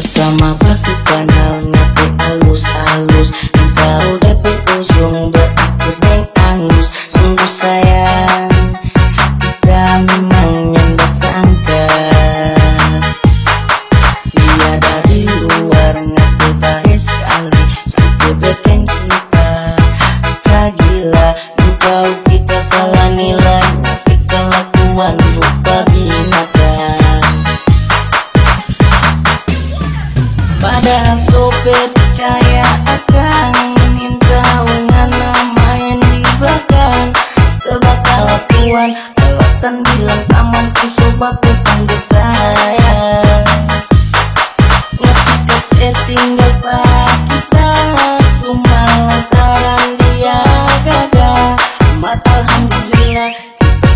Pertama batu kanal ngati halus-halus Jauh dari ujung berakhir neng angus. Sungguh sayang Kita memang yang disangka Dia dari luar ngati baik sekali. Sampai bikin kita Tak gila. Engkau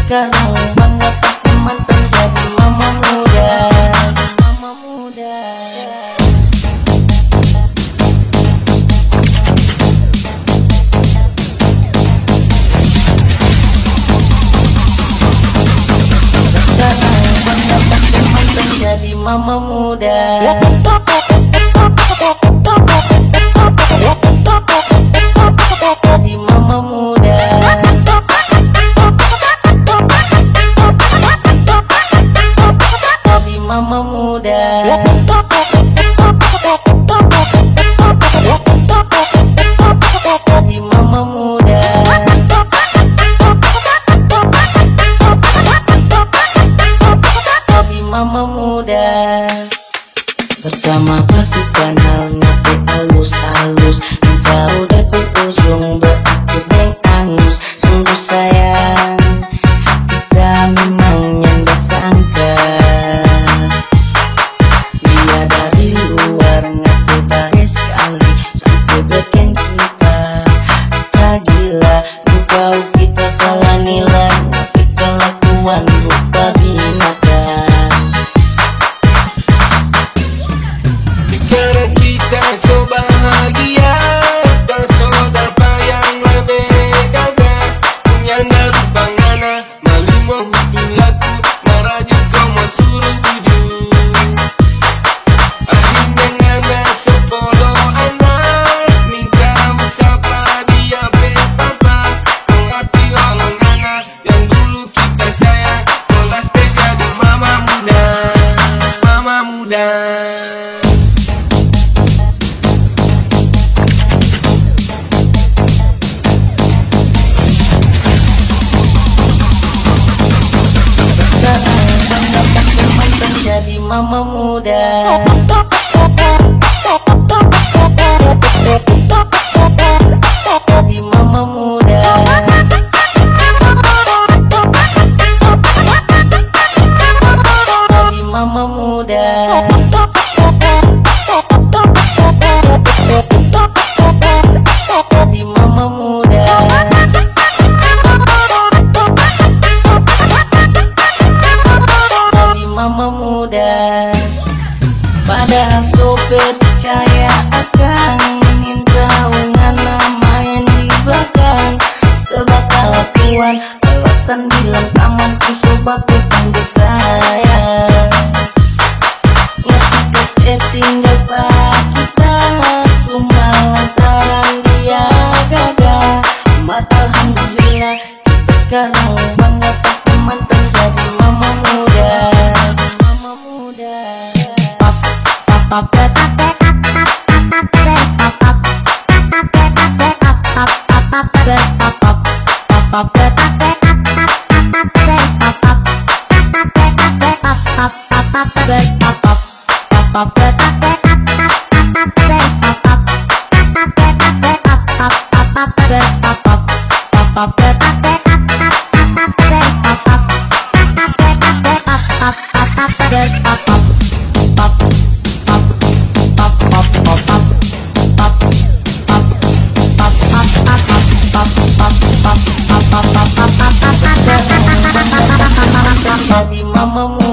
sekarang bangga pakai mantan jadi mama muda. Mama muda. Jadi mama muda mong percaya akan Minta ngana main di belakang. Setelah kelakuan Alasan bilang taman ku coba ku panggil sayang Ngetika setinggal pak kita Mama mama